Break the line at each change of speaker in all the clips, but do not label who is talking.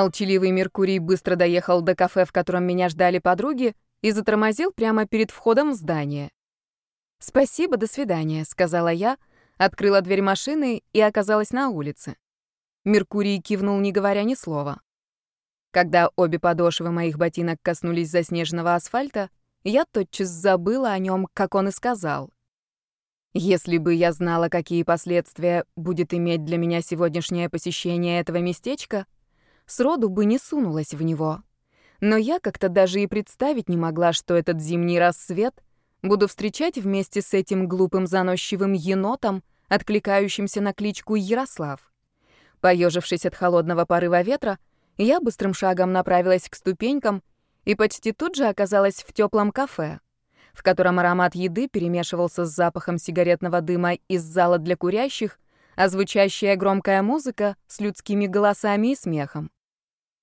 Молчаливый Меркурий быстро доехал до кафе, в котором меня ждали подруги, и затормозил прямо перед входом в здание. «Спасибо, до свидания», — сказала я, открыла дверь машины и оказалась на улице. Меркурий кивнул, не говоря ни слова. Когда обе подошвы моих ботинок коснулись заснеженного асфальта, я тотчас забыла о нем, как он и сказал. Если бы я знала, какие последствия будет иметь для меня сегодняшнее посещение этого местечка, сроду бы не сунулась в него. Но я как-то даже и представить не могла, что этот зимний рассвет буду встречать вместе с этим глупым заносчивым енотом, откликающимся на кличку Ярослав. Поежившись от холодного порыва ветра, я быстрым шагом направилась к ступенькам и почти тут же оказалась в теплом кафе, в котором аромат еды перемешивался с запахом сигаретного дыма из зала для курящих, а звучащая громкая музыка с людскими голосами и смехом.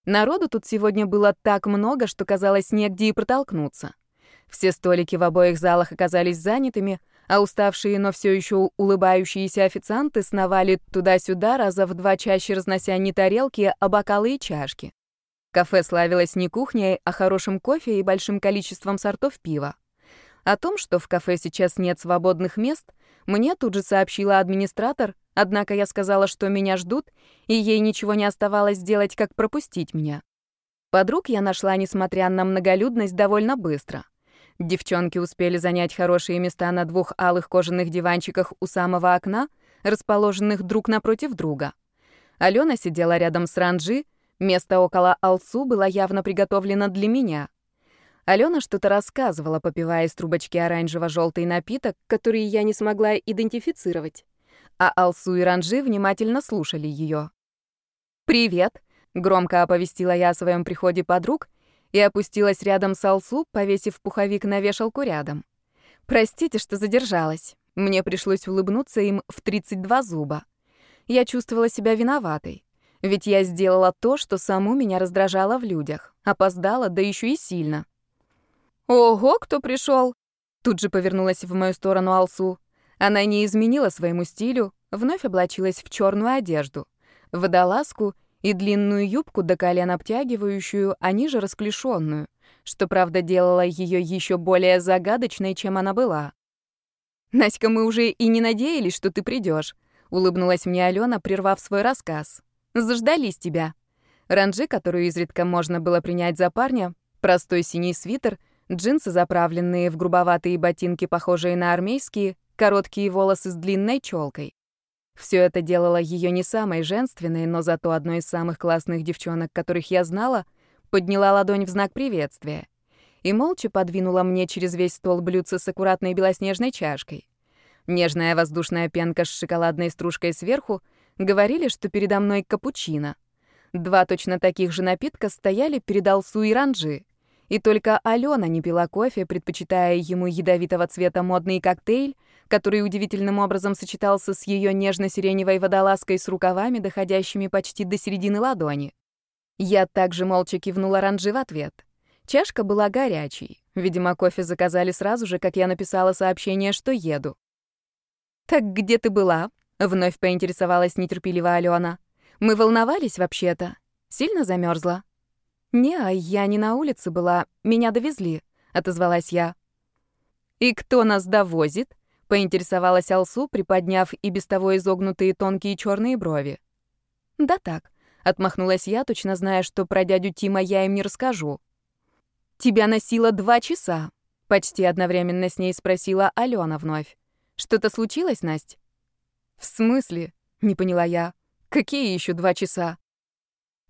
Народу тут сегодня было так много, что казалось негде и протолкнуться. Все столики в обоих залах оказались занятыми, а уставшие, но все еще улыбающиеся официанты сновали туда-сюда, раза в два чаще разнося не тарелки, а бокалы и чашки. Кафе славилось не кухней, а хорошим кофе и большим количеством сортов пива. О том, что в кафе сейчас нет свободных мест, мне тут же сообщила администратор, однако я сказала, что меня ждут, и ей ничего не оставалось сделать, как пропустить меня. Подруг я нашла, несмотря на многолюдность, довольно быстро — Девчонки успели занять хорошие места на двух алых кожаных диванчиках у самого окна, расположенных друг напротив друга. Алена сидела рядом с Ранджи, место около Алсу было явно приготовлено для меня. Алена что-то рассказывала, попивая из трубочки оранжево-желтый напиток, который я не смогла идентифицировать. А Алсу и Ранджи внимательно слушали ее. «Привет», — громко оповестила я о своем приходе подруг и опустилась рядом с Алсу, повесив пуховик на вешалку рядом. «Простите, что задержалась. Мне пришлось улыбнуться им в 32 зуба. Я чувствовала себя виноватой. Ведь я сделала то, что саму меня раздражало в людях. Опоздала, да еще и сильно. «Ого, кто пришел? Тут же повернулась в мою сторону Алсу. Она не изменила своему стилю, вновь облачилась в черную одежду, водолазку и длинную юбку до колен обтягивающую, а ниже расклешенную, что, правда, делало ее еще более загадочной, чем она была. «Наська, мы уже и не надеялись, что ты придешь, улыбнулась мне Алена, прервав свой рассказ. «Заждались тебя». Ранжи, которую изредка можно было принять за парня, простой синий свитер, джинсы, заправленные в грубоватые ботинки, похожие на армейские, короткие волосы с длинной челкой. Все это делало ее не самой женственной, но зато одной из самых классных девчонок, которых я знала, подняла ладонь в знак приветствия и молча подвинула мне через весь стол блюдце с аккуратной белоснежной чашкой. Нежная воздушная пенка с шоколадной стружкой сверху говорили, что передо мной капучино. Два точно таких же напитка стояли перед Алсу и Ранжи. И только Алена не пила кофе, предпочитая ему ядовитого цвета модный коктейль, который удивительным образом сочетался с ее нежно-сиреневой водолазкой с рукавами, доходящими почти до середины ладони. Я также молча кивнула Ранжи в ответ. Чашка была горячей. Видимо, кофе заказали сразу же, как я написала сообщение, что еду. «Так где ты была?» — вновь поинтересовалась нетерпеливо Алена. «Мы волновались вообще-то. Сильно замерзла?» «Не, а я не на улице была, меня довезли», — отозвалась я. «И кто нас довозит?» — поинтересовалась Алсу, приподняв и без того изогнутые тонкие черные брови. «Да так», — отмахнулась я, точно зная, что про дядю Тима я им не расскажу. «Тебя носило два часа», — почти одновременно с ней спросила Алена вновь. «Что-то случилось, Настя?» «В смысле?» — не поняла я. «Какие еще два часа?»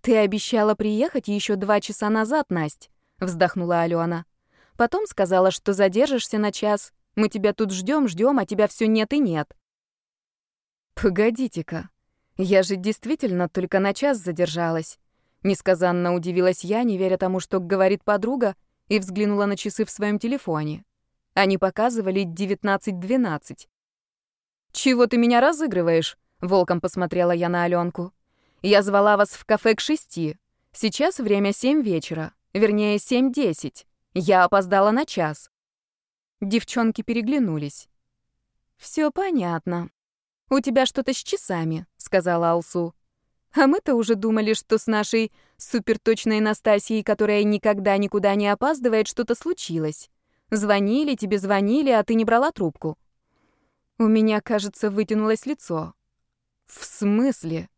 «Ты обещала приехать еще два часа назад, Настя», — вздохнула Алена. «Потом сказала, что задержишься на час, мы тебя тут ждем, ждем, а тебя все нет и нет. Погодите-ка. Я же действительно только на час задержалась. Несказанно удивилась я, не веря тому, что говорит подруга, и взглянула на часы в своем телефоне. Они показывали 19.12. «Чего ты меня разыгрываешь?» — волком посмотрела я на Аленку. «Я звала вас в кафе к шести. Сейчас время семь вечера, вернее, семь десять. Я опоздала на час». Девчонки переглянулись. «Всё понятно. У тебя что-то с часами», — сказала Алсу. А мы-то уже думали, что с нашей суперточной Настасьей, которая никогда никуда не опаздывает, что-то случилось. Звонили, тебе звонили, а ты не брала трубку. У меня, кажется, вытянулось лицо. В смысле?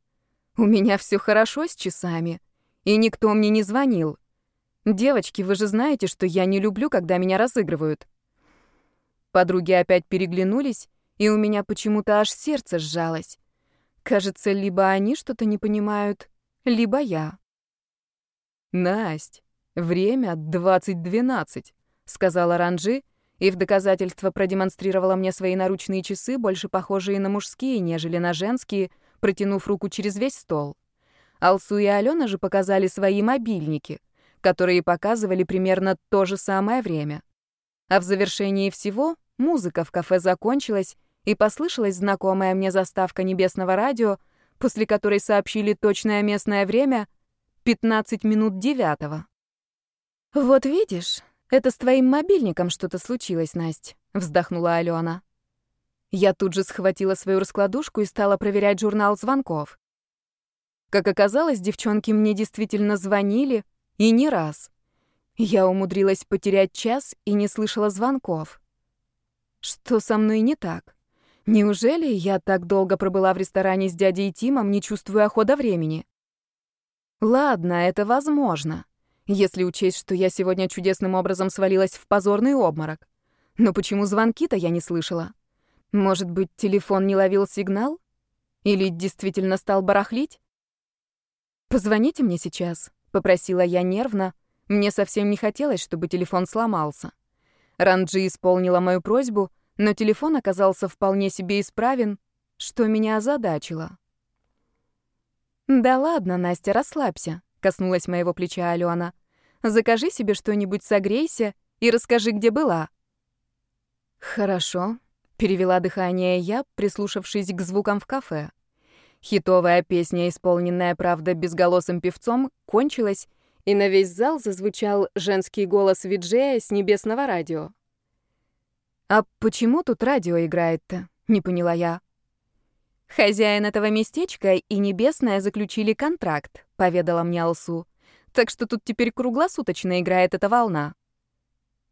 У меня все хорошо с часами, и никто мне не звонил. Девочки, вы же знаете, что я не люблю, когда меня разыгрывают. Подруги опять переглянулись, и у меня почему-то аж сердце сжалось. Кажется, либо они что-то не понимают, либо я.
«Насть, время 20.12», — сказала Ранжи, и в доказательство продемонстрировала мне свои наручные часы, больше похожие на мужские, нежели на женские, протянув руку через весь стол. Алсу и Алена же показали свои мобильники, которые показывали примерно то же самое время. А в завершении всего музыка в кафе закончилась, и послышалась знакомая мне заставка небесного радио, после которой сообщили точное местное время — 15 минут девятого.
«Вот видишь, это с твоим мобильником что-то случилось, Насть», — вздохнула Алена. Я тут же схватила свою раскладушку и стала проверять журнал звонков. Как оказалось, девчонки мне действительно звонили, и не раз. Я умудрилась потерять час и не слышала звонков. Что со мной не так? Неужели я так долго пробыла в ресторане с дядей Тимом, не чувствуя хода времени? Ладно, это возможно, если учесть, что я сегодня чудесным образом свалилась в позорный обморок. Но почему звонки-то я не слышала? Может быть, телефон не ловил сигнал? Или действительно стал барахлить? «Позвоните мне сейчас», — попросила я нервно. Мне совсем не хотелось, чтобы телефон сломался. Ранджи исполнила мою просьбу, но телефон оказался вполне себе исправен, что меня озадачило. «Да ладно, Настя, расслабься», — коснулась моего плеча Алена. «Закажи себе что-нибудь, согрейся и расскажи, где была». «Хорошо», — перевела дыхание я, прислушавшись к звукам в кафе. Хитовая песня, исполненная, правда, безголосым певцом, кончилась, и на весь зал зазвучал женский голос виджея с небесного радио. «А почему тут радио играет-то?» — не поняла я. «Хозяин этого местечка и Небесная заключили контракт», — поведала мне Алсу. «Так что тут теперь круглосуточно играет эта волна».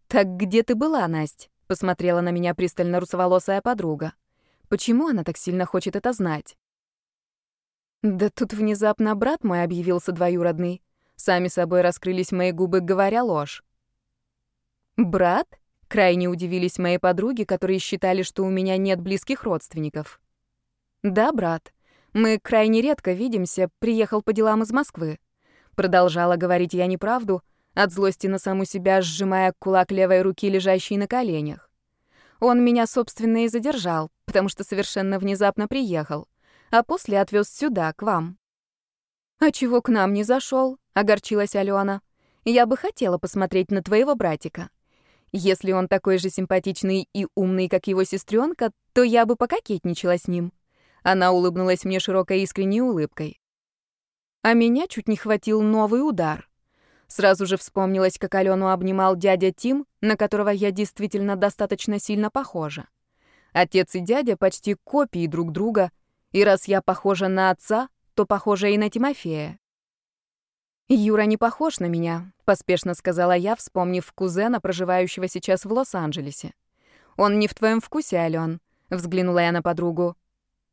«Так где ты была, Насть?» — посмотрела на меня пристально русоволосая подруга. «Почему она так сильно хочет это знать?» Да тут внезапно брат мой объявился двоюродный. Сами собой раскрылись мои губы, говоря ложь. «Брат?» Крайне удивились мои подруги, которые считали, что у меня нет близких родственников. «Да, брат. Мы крайне редко видимся, приехал по делам из Москвы». Продолжала говорить я неправду, от злости на саму себя сжимая кулак левой руки, лежащей на коленях. Он меня, собственно, и задержал, потому что совершенно внезапно приехал, а после отвез сюда, к вам. «А чего к нам не зашел? Огорчилась Алена. «Я бы хотела посмотреть на твоего братика». Если он такой же симпатичный и умный, как его сестренка, то я бы пококетничала с ним. Она улыбнулась мне широкой искренней улыбкой. А меня чуть не хватил новый удар. Сразу же вспомнилось, как Алену обнимал дядя Тим, на которого я действительно достаточно сильно похожа. Отец и дядя почти копии друг друга, и раз я похожа на отца, то похожа и на Тимофея. «Юра не похож на меня», — поспешно сказала я, вспомнив кузена, проживающего сейчас в Лос-Анджелесе. «Он не в твоем вкусе, Ален», — взглянула я на подругу.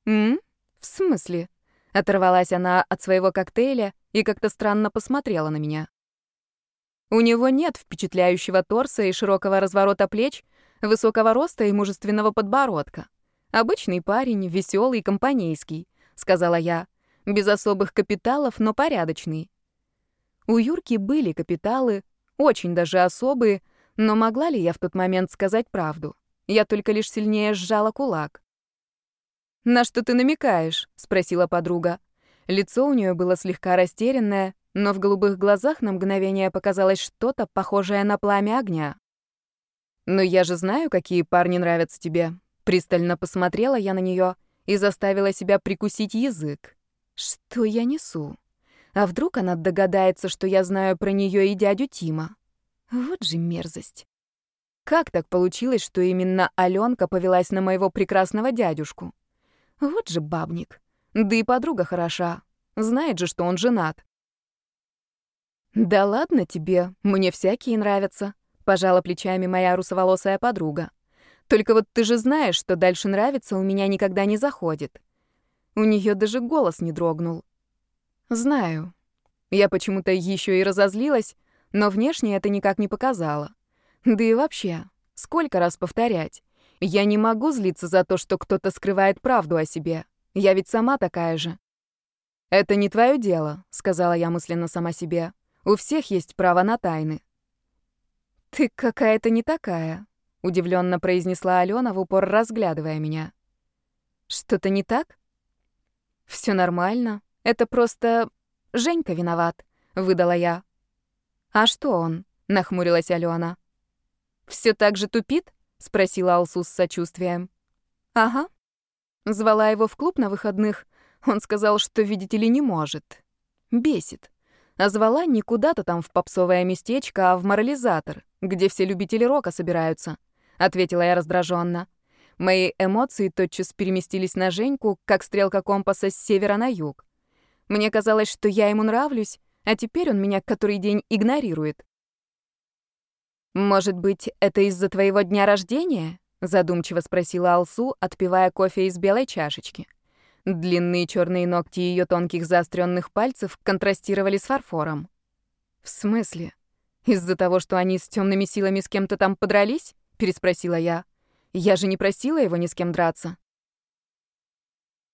«М? В смысле?» — оторвалась она от своего коктейля и как-то странно посмотрела на меня. У него нет впечатляющего торса и широкого разворота плеч, высокого роста и мужественного подбородка. Обычный парень, веселый, компанейский, сказала я, без особых капиталов, но порядочный. У Юрки были капиталы, очень даже особые, но могла ли я в тот момент сказать правду? Я только лишь сильнее сжала кулак. «На что ты намекаешь?» — спросила подруга. Лицо у нее было слегка растерянное, но в голубых глазах на мгновение показалось что-то похожее на пламя огня. «Но я же знаю, какие парни нравятся тебе». Пристально посмотрела я на нее и заставила себя прикусить язык. «Что я несу?» А вдруг она догадается, что я знаю про нее и дядю Тима? Вот же мерзость. Как так получилось, что именно Аленка повелась на моего прекрасного дядюшку? Вот же бабник. Да и подруга хороша. Знает же, что он женат. «Да ладно тебе, мне всякие нравятся», — пожала плечами моя русоволосая подруга. «Только вот ты же знаешь, что дальше нравится у меня никогда не заходит». У нее даже голос не дрогнул. «Знаю». Я почему-то еще и разозлилась, но внешне это никак не показало. Да и вообще, сколько раз повторять? Я не могу злиться за то, что кто-то скрывает правду о себе. Я ведь сама такая же. «Это не твое дело», — сказала я мысленно сама себе. У всех есть право на тайны. Ты какая-то не такая, удивленно произнесла Алена в упор разглядывая меня. Что-то не так? Все нормально. Это просто Женька виноват, выдала я. А что он? нахмурилась Алена. Все так же тупит? спросила Алсу с сочувствием. Ага. Звала его в клуб на выходных. Он сказал, что, видите ли, не может. Бесит а звала не куда-то там в попсовое местечко, а в морализатор, где все любители рока собираются», — ответила я раздраженно. Мои эмоции тотчас переместились на Женьку, как стрелка компаса с севера на юг. Мне казалось, что я ему нравлюсь, а теперь он меня который день игнорирует. «Может быть, это из-за твоего дня рождения?» — задумчиво спросила Алсу, отпивая кофе из белой чашечки. Длинные черные ногти ее тонких заостренных пальцев контрастировали с фарфором. «В смысле? Из-за того, что они с темными силами с кем-то там подрались?» — переспросила я. «Я же не просила его ни с кем драться».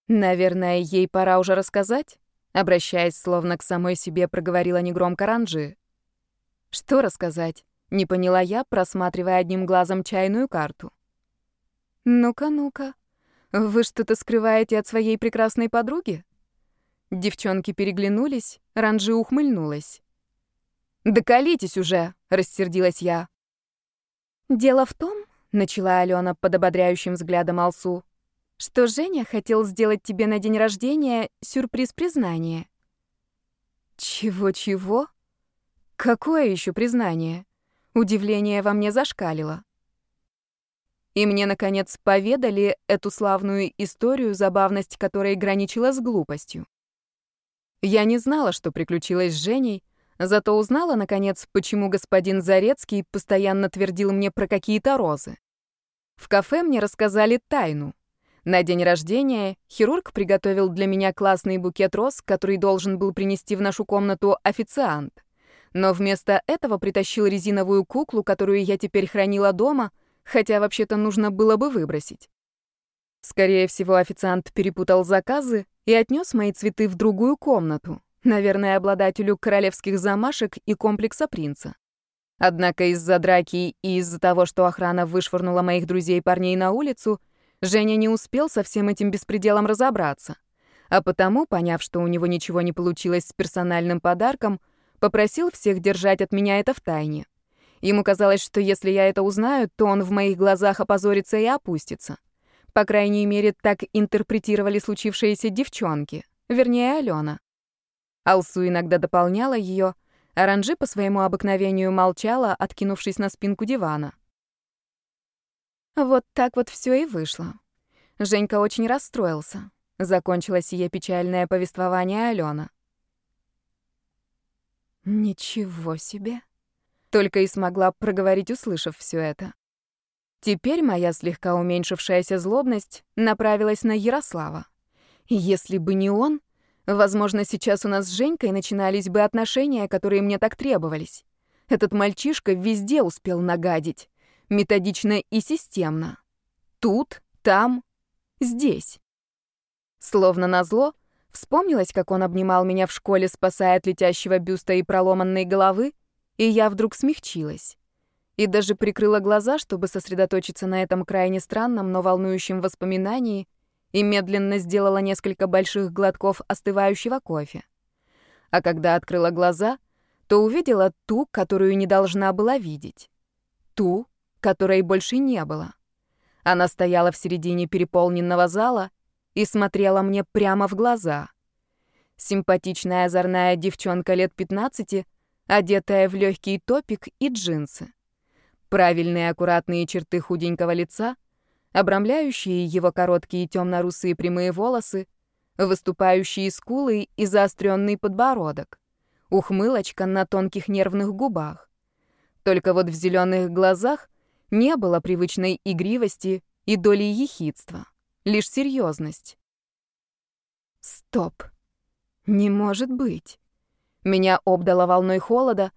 «Наверное, ей пора уже рассказать?» Обращаясь словно к самой себе, проговорила негромко Ранжи. «Что рассказать?» — не поняла я, просматривая одним глазом чайную карту. «Ну-ка, ну-ка», вы что-то скрываете от своей прекрасной подруги? Девчонки переглянулись, Ранжи ухмыльнулась. «Доколитесь уже!» — рассердилась я. «Дело в том, — начала Алена под ободряющим взглядом Алсу, — что Женя хотел сделать тебе на день рождения сюрприз признания». «Чего-чего? Какое еще признание?» Удивление во мне зашкалило. И мне, наконец, поведали эту славную историю, забавность которой граничила с глупостью. Я не знала, что приключилось с Женей, зато узнала, наконец, почему господин Зарецкий постоянно твердил мне про какие-то розы. В кафе мне рассказали тайну. На день рождения хирург приготовил для меня классный букет роз, который должен был принести в нашу комнату официант. Но вместо этого притащил резиновую куклу, которую я теперь хранила дома — хотя вообще-то нужно было бы выбросить. Скорее всего, официант перепутал заказы и отнес мои цветы в другую комнату, наверное, обладателю королевских замашек и комплекса принца. Однако из-за драки и из-за того, что охрана вышвырнула моих друзей-парней на улицу, Женя не успел со всем этим беспределом разобраться. А потому, поняв, что у него ничего не получилось с персональным подарком, попросил всех держать от меня это в тайне. Ему казалось, что если я это узнаю, то он в моих глазах опозорится и опустится. По крайней мере, так интерпретировали случившиеся девчонки, вернее, Алена. Алсу иногда дополняла ее, а Ранжи по своему обыкновению молчала, откинувшись на спинку дивана. Вот так вот все и вышло. Женька очень расстроился. Закончилось ее печальное повествование Алена. «Ничего себе!» Только и смогла проговорить, услышав все это. Теперь моя слегка уменьшившаяся злобность направилась на Ярослава. Если бы не он, возможно, сейчас у нас с Женькой начинались бы отношения, которые мне так требовались. Этот мальчишка везде успел нагадить. Методично и системно. Тут, там, здесь. Словно назло, вспомнилось, как он обнимал меня в школе, спасая от летящего бюста и проломанной головы, и я вдруг смягчилась. И даже прикрыла глаза, чтобы сосредоточиться на этом крайне странном, но волнующем воспоминании, и медленно сделала несколько больших глотков остывающего кофе. А когда открыла глаза, то увидела ту, которую не должна была видеть. Ту, которой больше не было. Она стояла в середине переполненного зала и смотрела мне прямо в глаза. Симпатичная озорная девчонка лет 15 одетая в легкий топик и джинсы. Правильные аккуратные черты худенького лица, обрамляющие его короткие темно-русые прямые волосы, выступающие скулы и заостренный подбородок, ухмылочка на тонких нервных губах. Только вот в зеленых глазах не было привычной игривости и доли ехидства, лишь серьезность. Стоп. Не может быть. Меня обдало волной холода,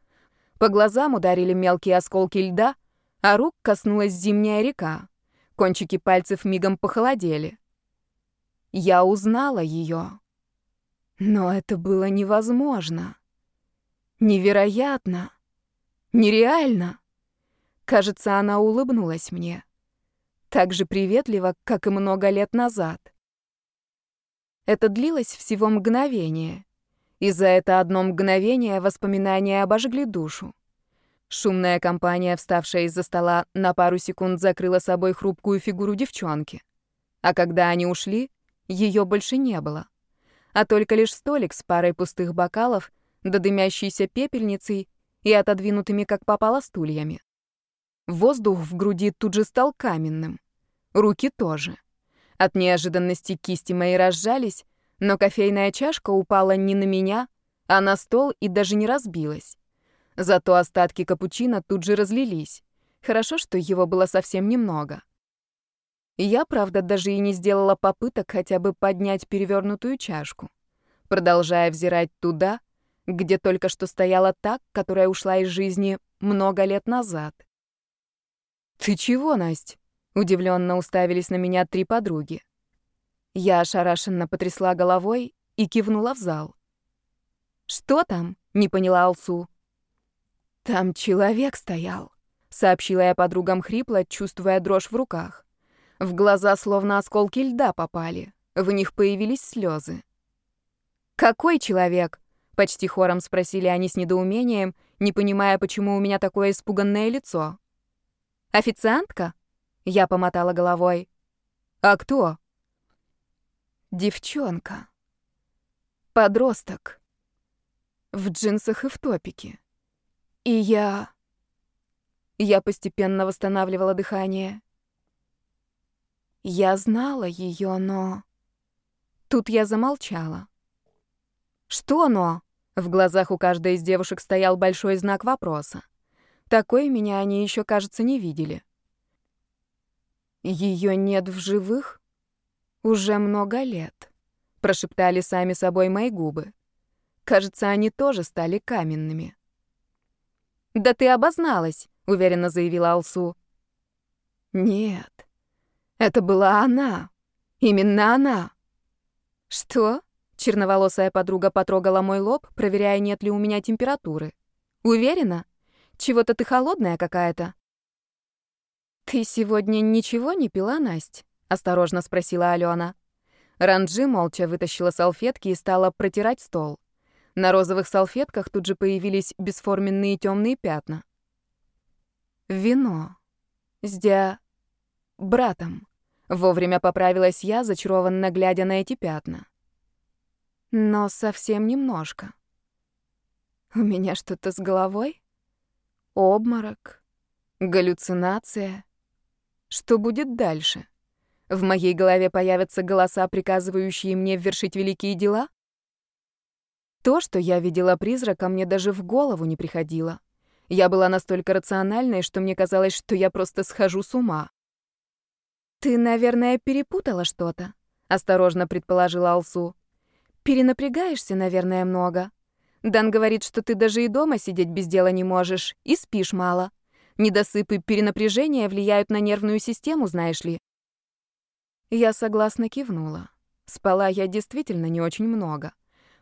по глазам ударили мелкие осколки льда, а рук коснулась зимняя река. Кончики пальцев мигом похолодели. Я узнала ее. Но это было невозможно. Невероятно. Нереально. Кажется, она улыбнулась мне. Так же приветливо, как и много лет назад. Это длилось всего мгновение. И за это одно мгновение воспоминания обожгли душу. Шумная компания, вставшая из-за стола, на пару секунд закрыла собой хрупкую фигуру девчонки. А когда они ушли, ее больше не было. А только лишь столик с парой пустых бокалов, да пепельницей и отодвинутыми, как попало, стульями. Воздух в груди тут же стал каменным. Руки тоже. От неожиданности кисти мои разжались, но кофейная чашка упала не на меня, а на стол и даже не разбилась. Зато остатки капучино тут же разлились. Хорошо, что его было совсем немного. Я, правда, даже и не сделала попыток хотя бы поднять перевернутую чашку, продолжая взирать туда, где только что стояла та, которая ушла из жизни много лет назад. «Ты чего, Насть?» — удивленно уставились на меня три подруги. Я ошарашенно потрясла головой и кивнула в зал. «Что там?» — не поняла Алсу. «Там человек стоял», — сообщила я подругам хрипло, чувствуя дрожь в руках. В глаза словно осколки льда попали. В них появились слезы. «Какой человек?» — почти хором спросили они с недоумением, не понимая, почему у меня такое испуганное лицо. «Официантка?» — я помотала головой. «А кто?» «Девчонка. Подросток. В джинсах и в топике. И я...» Я постепенно восстанавливала дыхание. Я знала ее, но... Тут я замолчала. Что но? В глазах у каждой из девушек стоял большой знак вопроса. Такой меня они еще, кажется, не видели. Ее нет в живых уже много лет, прошептали сами собой мои губы. Кажется, они тоже стали каменными. Да ты обозналась, уверенно заявила Алсу. Нет. Это была она. Именно она. Что? Черноволосая подруга потрогала мой лоб, проверяя, нет ли у меня температуры. Уверена? Чего-то ты холодная какая-то. Ты сегодня ничего не пила, Насть? осторожно спросила Алена. Ранджи молча вытащила салфетки и стала протирать стол. На розовых салфетках тут же появились бесформенные темные пятна. Вино. С дя... братом. Вовремя поправилась я, зачарованно глядя на эти пятна. Но совсем немножко. У меня что-то с головой? Обморок? Галлюцинация? Что будет дальше? В моей голове появятся голоса, приказывающие мне вершить великие дела? То, что я видела призрака, мне даже в голову не приходило. Я была настолько рациональной, что мне казалось, что я просто схожу с ума. «Ты, наверное, перепутала что-то», — осторожно предположила Алсу. «Перенапрягаешься, наверное, много. Дан говорит, что ты даже и дома сидеть без дела не можешь, и спишь мало. Недосып и перенапряжение влияют на нервную систему, знаешь ли». Я согласно кивнула. Спала я действительно не очень много.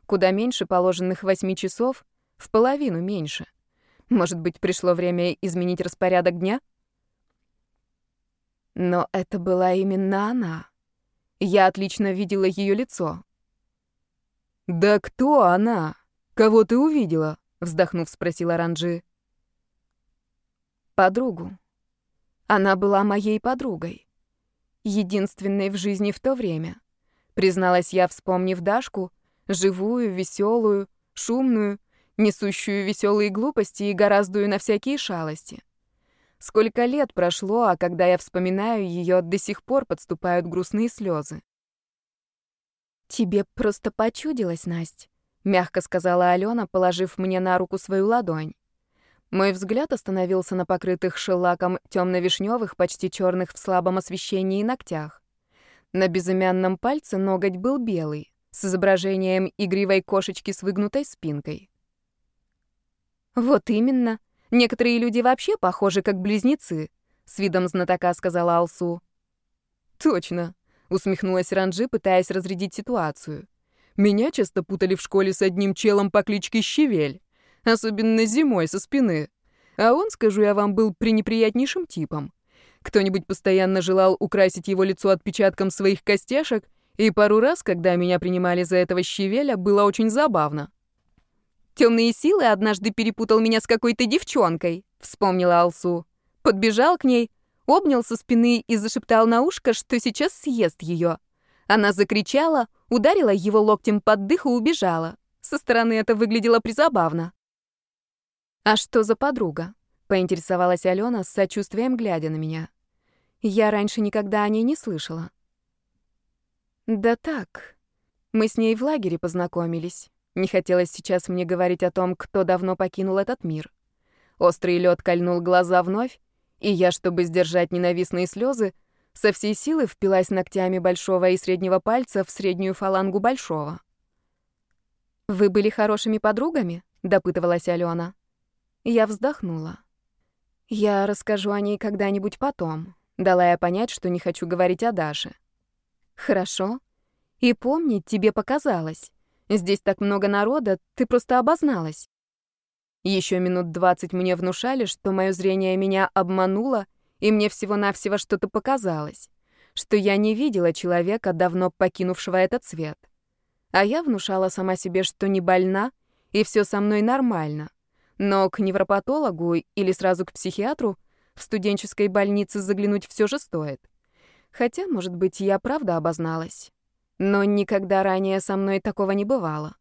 Куда меньше положенных восьми часов, в половину меньше. Может быть, пришло время изменить распорядок дня? Но это была именно она. Я отлично видела ее лицо. «Да кто она? Кого ты увидела?» — вздохнув, спросила Ранджи. «Подругу. Она была моей подругой. Единственной в жизни в то время. Призналась я, вспомнив Дашку, живую, веселую, шумную, несущую веселые глупости и гораздую на всякие шалости. Сколько лет прошло, а когда я вспоминаю ее, до сих пор подступают грустные слезы. «Тебе просто почудилось, Насть», — мягко сказала Алена, положив мне на руку свою ладонь. Мой взгляд остановился на покрытых шеллаком темно-вишневых, почти черных в слабом освещении ногтях. На безымянном пальце ноготь был белый, с изображением игривой кошечки с выгнутой спинкой. «Вот именно. Некоторые люди вообще похожи как близнецы», — с видом знатока сказала Алсу.
«Точно», — усмехнулась Ранжи, пытаясь разрядить ситуацию. «Меня часто путали в школе с одним челом по кличке Щевель, особенно зимой со спины. А он, скажу я вам, был пренеприятнейшим типом. Кто-нибудь постоянно желал украсить его лицо отпечатком своих костяшек, и пару раз, когда меня принимали за этого Щевеля, было очень забавно.
Темные силы однажды перепутал меня с какой-то девчонкой, вспомнила Алсу. Подбежал к ней, обнял со спины и зашептал на ушко, что сейчас съест ее. Она закричала, ударила его локтем под дых и убежала. Со стороны это выглядело призабавно. «А что за подруга?» — поинтересовалась Алена с сочувствием, глядя на меня. Я раньше никогда о ней не слышала. «Да так. Мы с ней в лагере познакомились. Не хотелось сейчас мне говорить о том, кто давно покинул этот мир. Острый лед кольнул глаза вновь, и я, чтобы сдержать ненавистные слезы, со всей силы впилась ногтями большого и среднего пальца в среднюю фалангу большого. «Вы были хорошими подругами?» — допытывалась Алена. Я вздохнула. «Я расскажу о ней когда-нибудь потом», — дала я понять, что не хочу говорить о Даше. «Хорошо. И помни, тебе показалось. Здесь так много народа, ты просто обозналась. Еще минут двадцать мне внушали, что мое зрение меня обмануло, и мне всего-навсего что-то показалось, что я не видела человека, давно покинувшего этот свет. А я внушала сама себе, что не больна, и все со мной нормально. Но к невропатологу или сразу к психиатру в студенческой больнице заглянуть все же стоит. Хотя, может быть, я правда обозналась. Но никогда ранее со мной такого не бывало.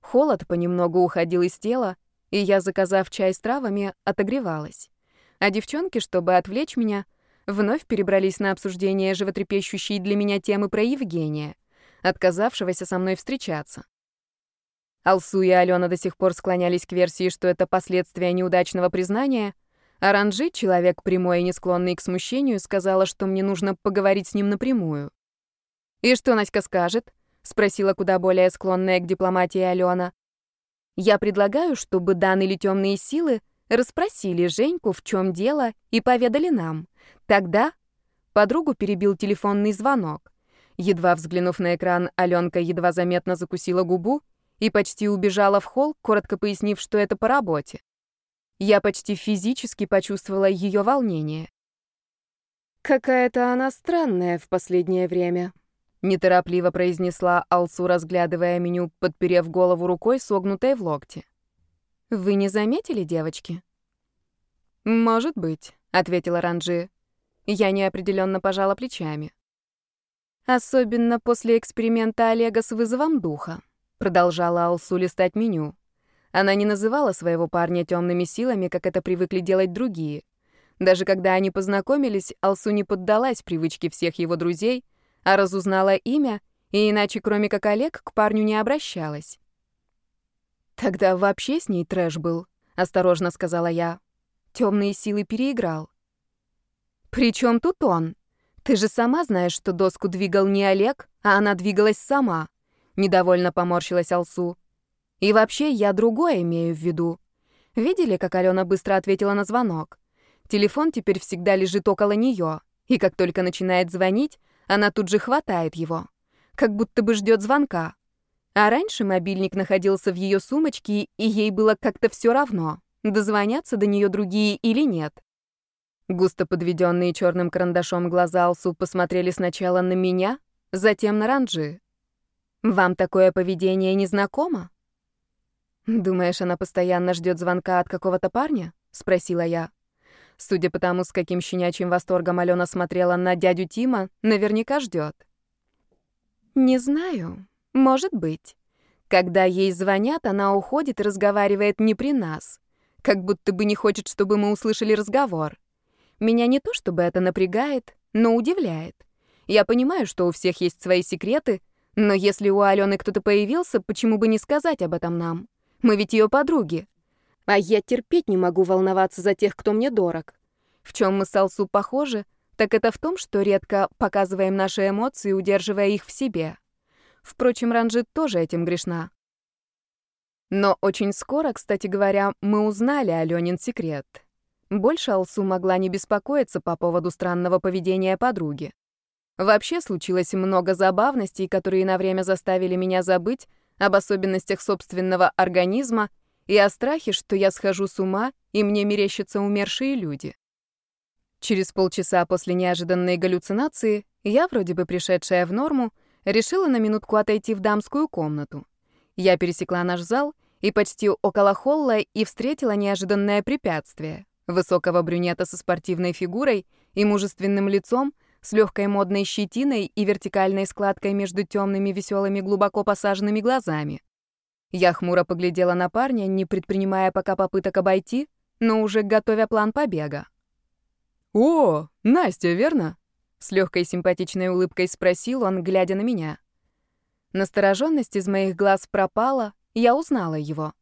Холод понемногу уходил из тела, и я, заказав чай с травами, отогревалась. А девчонки, чтобы отвлечь меня, вновь перебрались на обсуждение животрепещущей для меня темы про Евгения, отказавшегося со мной встречаться. Алсу и Алена до сих пор склонялись к версии, что это последствия неудачного признания, а Ранжи, человек прямой и не склонный к смущению, сказала, что мне нужно поговорить с ним напрямую. «И что Наська скажет?» — спросила куда более склонная к дипломатии Алена. «Я предлагаю, чтобы Дан или темные силы расспросили Женьку, в чем дело, и поведали нам. Тогда...» Подругу перебил телефонный звонок. Едва взглянув на экран, Аленка едва заметно закусила губу и почти убежала в холл, коротко пояснив, что это по работе. Я почти физически почувствовала ее волнение. «Какая-то она странная в последнее время», неторопливо произнесла Алсу, разглядывая меню, подперев голову рукой, согнутой в локте. Вы не заметили, девочки? Может быть, ответила Ранжи. Я неопределенно пожала плечами. Особенно после эксперимента Олега с вызовом духа, продолжала Алсу листать меню. Она не называла своего парня темными силами, как это привыкли делать другие. Даже когда они познакомились, Алсу не поддалась привычке всех его друзей — а разузнала имя, и иначе, кроме как Олег, к парню не обращалась. «Тогда вообще с ней трэш был», — осторожно сказала я. Темные силы переиграл. «При чем тут он? Ты же сама знаешь, что доску двигал не Олег, а она двигалась сама», — недовольно поморщилась Алсу. «И вообще я другое имею в виду. Видели, как Алена быстро ответила на звонок? Телефон теперь всегда лежит около нее, и как только начинает звонить, она тут же хватает его, как будто бы ждет звонка. А раньше мобильник находился в ее сумочке, и ей было как-то все равно, дозвонятся до нее другие или нет. Густо подведенные черным карандашом глаза Алсу посмотрели сначала на меня, затем на Ранджи. «Вам такое поведение не знакомо?» «Думаешь, она постоянно ждет звонка от какого-то парня?» — спросила я. Судя по тому, с каким щенячьим восторгом Алена смотрела на дядю Тима, наверняка ждет. «Не знаю. Может быть. Когда ей звонят, она уходит и разговаривает не при нас. Как будто бы не хочет, чтобы мы услышали разговор. Меня не то чтобы это напрягает, но удивляет. Я понимаю, что у всех есть свои секреты, Но если у Алены кто-то появился, почему бы не сказать об этом нам? Мы ведь ее подруги. А я терпеть не могу волноваться за тех, кто мне дорог. В чем мы с Алсу похожи, так это в том, что редко показываем наши эмоции, удерживая их в себе. Впрочем, Ранжит тоже этим грешна. Но очень скоро, кстати говоря, мы узнали Аленин секрет. Больше Алсу могла не беспокоиться по поводу странного поведения подруги. Вообще случилось много забавностей, которые на время заставили меня забыть об особенностях собственного организма и о страхе, что я схожу с ума, и мне мерещатся умершие люди. Через полчаса после неожиданной галлюцинации я, вроде бы пришедшая в норму, решила на минутку отойти в дамскую комнату. Я пересекла наш зал и почти около холла и встретила неожиданное препятствие — высокого брюнета со спортивной фигурой и мужественным лицом — с легкой модной щетиной и вертикальной складкой между темными веселыми глубоко посаженными глазами. Я хмуро поглядела на парня, не предпринимая пока попыток обойти, но уже готовя план побега.
«О, Настя, верно?» — с легкой симпатичной улыбкой спросил он, глядя на меня.
Настороженность из моих глаз пропала, я узнала его.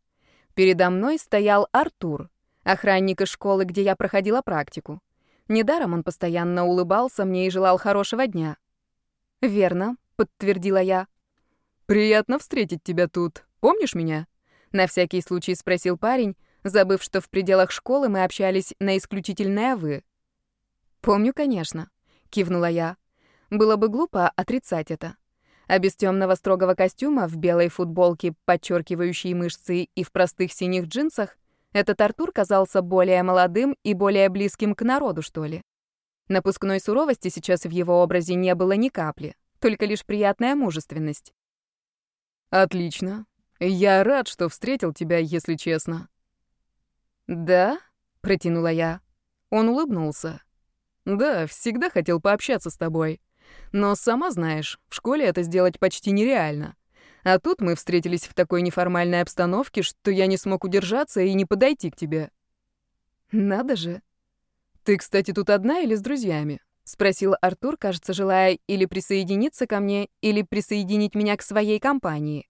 Передо мной стоял Артур, охранник из школы, где я проходила практику. Недаром он постоянно улыбался мне и желал хорошего дня. «Верно», — подтвердила я.
«Приятно встретить тебя тут. Помнишь меня?»
На всякий случай спросил парень, забыв, что в пределах школы мы общались на исключительное «вы». «Помню, конечно», — кивнула я. Было бы глупо отрицать это. А без темного строгого костюма, в белой футболке, подчеркивающей мышцы, и в простых синих джинсах этот Артур казался более молодым и более близким к народу, что ли. Напускной суровости сейчас в его образе не было ни капли, только лишь приятная мужественность.
«Отлично. Я рад, что встретил тебя, если честно».
«Да?» — протянула я. Он улыбнулся.
«Да, всегда хотел пообщаться с тобой. Но сама знаешь, в школе это сделать почти нереально. А тут мы встретились в такой неформальной обстановке, что я не смог удержаться и не подойти к тебе.
Надо же.
Ты, кстати, тут одна или с друзьями?
спросил Артур, кажется, желая или присоединиться ко мне, или присоединить меня к своей компании.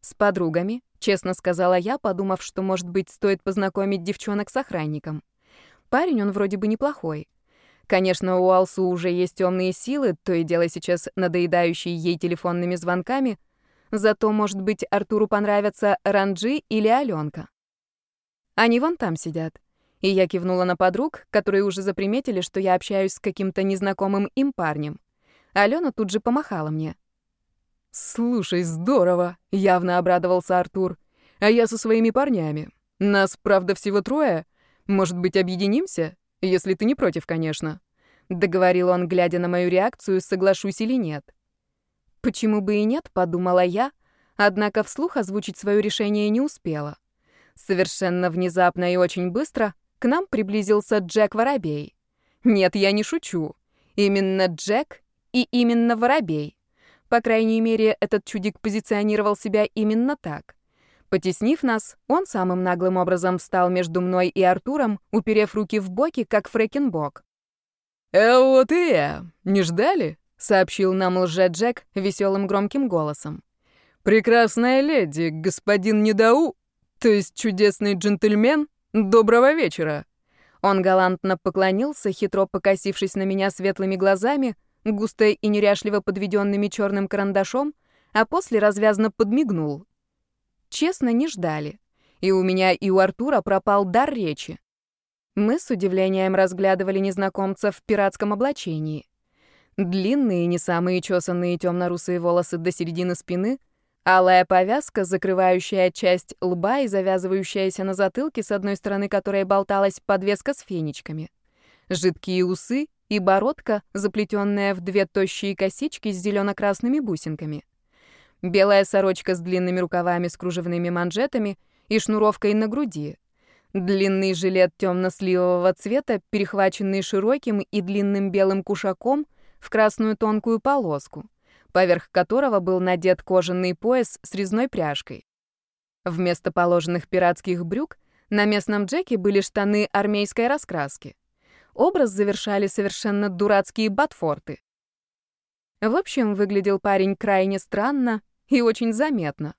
С подругами, честно сказала я, подумав, что, может быть, стоит познакомить девчонок с охранником. Парень он вроде бы неплохой. Конечно, у Алсу уже есть темные силы, то и дело сейчас надоедающие ей телефонными звонками — Зато, может быть, Артуру понравятся Ранджи или Аленка. Они вон там сидят. И я кивнула на подруг, которые уже заприметили, что я общаюсь с каким-то незнакомым им парнем. Алена тут же помахала мне.
«Слушай, здорово!» — явно обрадовался Артур. «А я со своими парнями. Нас, правда, всего трое. Может быть, объединимся? Если ты не против, конечно».
Договорил он, глядя на мою реакцию, соглашусь или нет. Почему бы и нет, подумала я, однако вслух озвучить свое решение не успела. Совершенно внезапно и очень быстро к нам приблизился Джек Воробей. Нет, я не шучу. Именно Джек и именно Воробей. По крайней мере, этот чудик позиционировал себя именно так. Потеснив нас, он самым наглым образом встал между мной и Артуром, уперев руки в боки, как Фрэкенбок.
«Э, вот и я. Не ждали?» сообщил нам лже-Джек веселым громким голосом. «Прекрасная леди, господин Недау, то есть чудесный джентльмен, доброго вечера!»
Он галантно поклонился, хитро покосившись на меня светлыми глазами, густо и неряшливо подведенными черным карандашом, а после развязно подмигнул. Честно, не ждали. И у меня, и у Артура пропал дар речи. Мы с удивлением разглядывали незнакомца в пиратском облачении. Длинные, не самые чесанные темно-русые волосы до середины спины, алая повязка, закрывающая часть лба и завязывающаяся на затылке, с одной стороны которой болталась подвеска с фенечками. Жидкие усы и бородка, заплетенная в две тощие косички с зелено-красными бусинками. Белая сорочка с длинными рукавами с кружевными манжетами и шнуровкой на груди. Длинный жилет темно-сливового цвета, перехваченный широким и длинным белым кушаком — в красную тонкую полоску, поверх которого был надет кожаный пояс с резной пряжкой. Вместо положенных пиратских брюк на местном Джеке были штаны армейской раскраски. Образ завершали совершенно дурацкие ботфорты. В общем, выглядел парень крайне странно и очень заметно.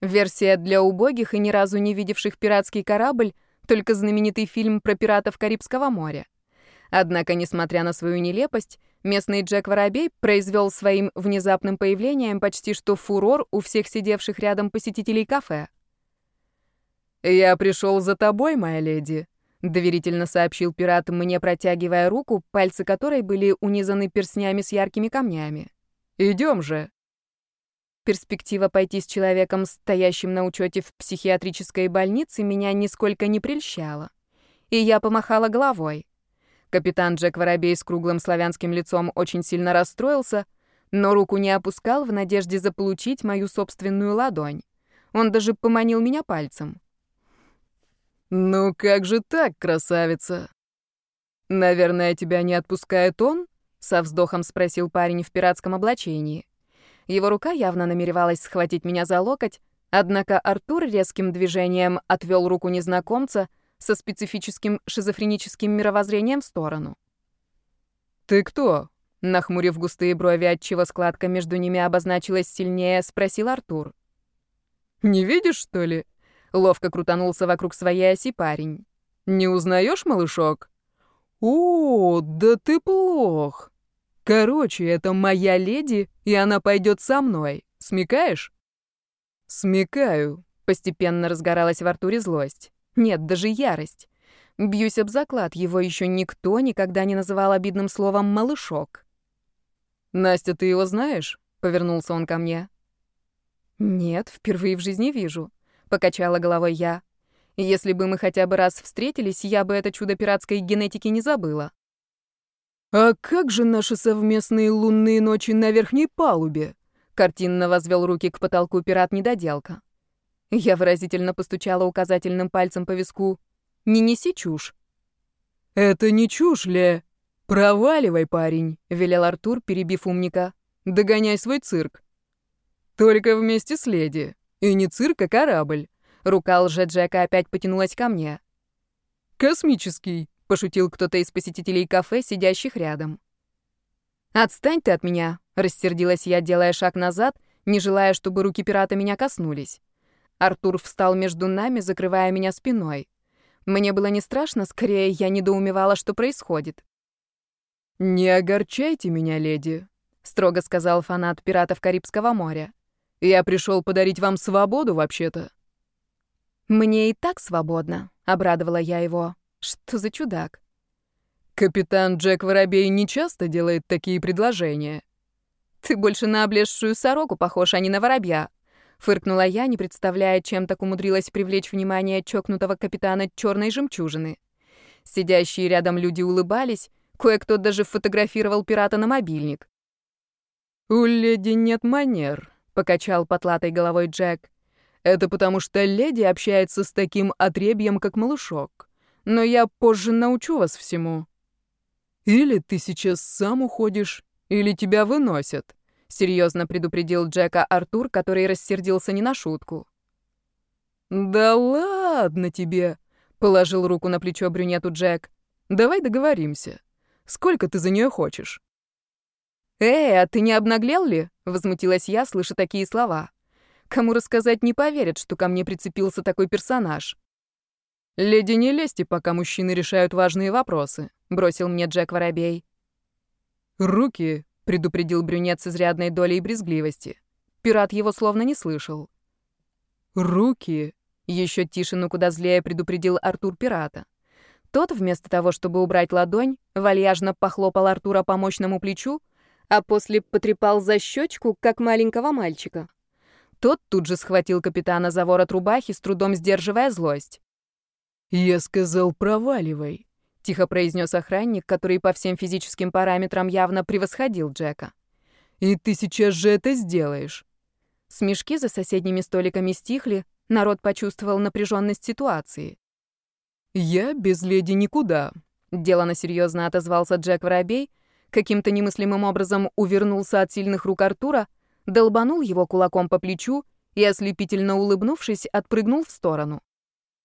Версия для убогих и ни разу не видевших пиратский корабль, только знаменитый фильм про пиратов Карибского моря. Однако, несмотря на свою нелепость, местный Джек Воробей произвел своим внезапным появлением почти что фурор у всех сидевших рядом посетителей кафе.
«Я пришел за тобой, моя леди», — доверительно сообщил пират, мне протягивая руку, пальцы которой были унизаны перстнями с яркими камнями. «Идем же».
Перспектива пойти с человеком, стоящим на учете в психиатрической больнице, меня нисколько не прельщала. И я помахала головой. Капитан Джек Воробей с круглым славянским лицом очень сильно расстроился, но руку не опускал в надежде заполучить мою собственную ладонь. Он даже поманил меня пальцем.
«Ну как же так, красавица?» «Наверное, тебя не отпускает он?» — со вздохом спросил парень в пиратском облачении.
Его рука явно намеревалась схватить меня за локоть, однако Артур резким движением отвел руку незнакомца со специфическим шизофреническим мировоззрением в сторону.
«Ты кто?»
— нахмурив густые брови, отчего складка между ними обозначилась сильнее, спросил Артур.
«Не видишь, что ли?» Ловко крутанулся вокруг своей оси парень. «Не узнаешь, малышок?» «О, да ты плох. Короче, это моя леди, и она пойдет со мной. Смекаешь?»
«Смекаю», — постепенно разгоралась в Артуре злость. Нет, даже ярость. Бьюсь об заклад, его еще никто никогда не называл обидным словом «малышок».
«Настя, ты его знаешь?» — повернулся он ко мне.
«Нет, впервые в жизни вижу покачала головой я. Если бы мы хотя бы раз встретились, я бы это чудо пиратской генетики не забыла.
А как же наши совместные лунные ночи на верхней палубе?
Картинно возвел руки к потолку пират-недоделка. Я выразительно постучала указательным пальцем по виску. «Не неси чушь».
«Это не чушь, Ле. Проваливай, парень», — велел Артур, перебив умника. «Догоняй свой цирк». «Только вместе с леди. И не цирк, а корабль.
Рука лже-Джека опять потянулась ко мне.
«Космический», — пошутил кто-то из посетителей кафе, сидящих рядом.
«Отстань ты от меня», — рассердилась я, делая шаг назад, не желая, чтобы руки пирата меня коснулись. Артур встал между нами, закрывая меня спиной. Мне было не страшно, скорее я недоумевала, что происходит.
«Не огорчайте меня, леди», — строго сказал фанат пиратов Карибского моря. Я пришел подарить вам свободу, вообще-то».
«Мне и так свободно», — обрадовала я его. «Что за чудак?»
«Капитан Джек Воробей не часто делает такие предложения».
«Ты больше на облезшую сороку похож, а не на воробья», — фыркнула я, не представляя, чем так умудрилась привлечь внимание чокнутого капитана черной жемчужины. Сидящие рядом люди улыбались, кое-кто даже фотографировал пирата на мобильник.
«У леди нет манер», покачал потлатой головой Джек. Это потому что леди общается с таким отребьем, как малышок. Но я позже научу вас всему. Или ты сейчас сам уходишь, или тебя выносят, серьезно предупредил Джека Артур, который рассердился не на шутку. Да ладно тебе, положил руку на плечо брюнету Джек. Давай договоримся. Сколько ты за нее хочешь?
«Эй, а ты не обнаглел ли?» — возмутилась я, слыша такие слова. Кому рассказать не поверят, что ко мне прицепился такой персонаж.
«Леди, не лезьте, пока мужчины решают важные вопросы», — бросил мне Джек Воробей. «Руки», — предупредил брюнет с изрядной долей брезгливости. Пират его словно не слышал. «Руки», — еще тише, но куда злее предупредил Артур пирата.
Тот, вместо того, чтобы убрать ладонь, вальяжно похлопал Артура по мощному плечу, а после потрепал за щечку, как маленького мальчика. Тот тут же схватил капитана за ворот рубахи, с трудом сдерживая злость.
«Я сказал, проваливай», —
тихо произнес охранник, который по всем физическим параметрам явно превосходил Джека.
«И ты сейчас же это сделаешь».
Смешки за соседними столиками стихли, народ почувствовал напряженность ситуации.
«Я без леди никуда», —
делано серьезно отозвался Джек Воробей, каким-то немыслимым образом увернулся от сильных рук Артура, долбанул его кулаком по плечу и, ослепительно улыбнувшись, отпрыгнул в сторону.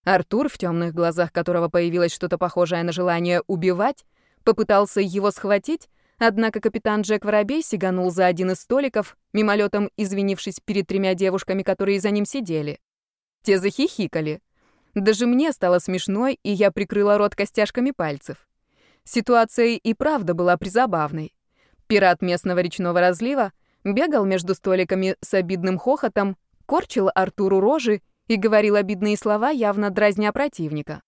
Артур, в темных глазах которого появилось что-то похожее на желание убивать, попытался его схватить, Однако капитан Джек Воробей сиганул за один из столиков, мимолетом извинившись перед тремя девушками, которые за ним сидели. Те захихикали. Даже мне стало смешно, и я прикрыла рот костяшками пальцев. Ситуация и правда была призабавной. Пират местного речного разлива бегал между столиками с обидным хохотом, корчил Артуру рожи и говорил обидные слова, явно дразня противника.